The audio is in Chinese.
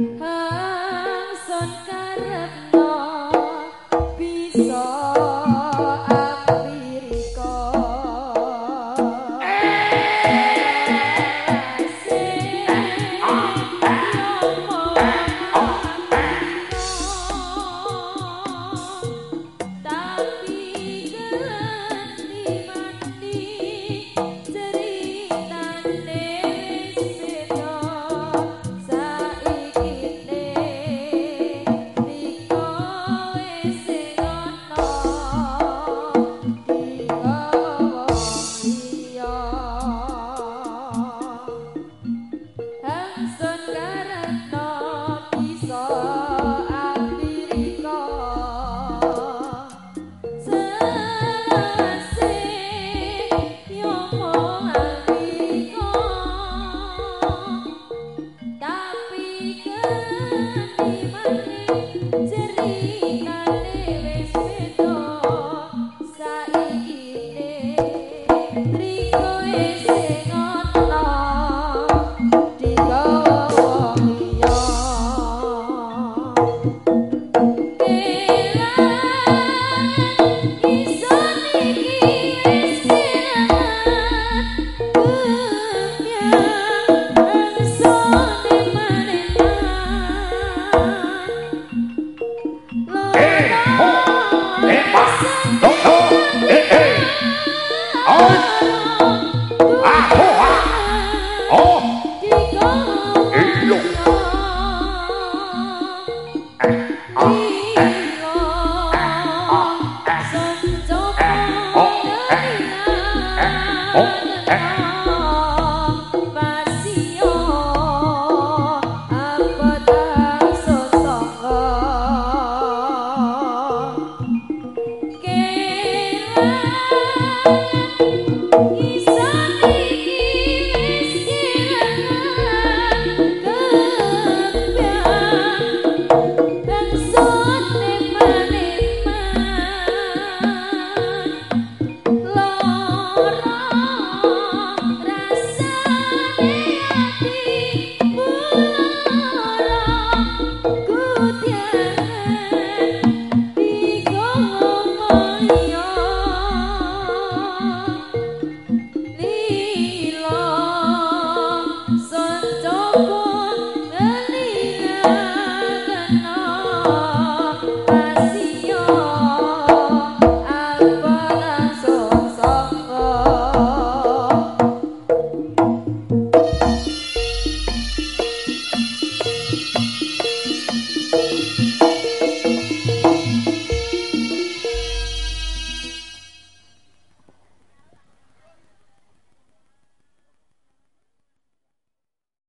啊。Oh.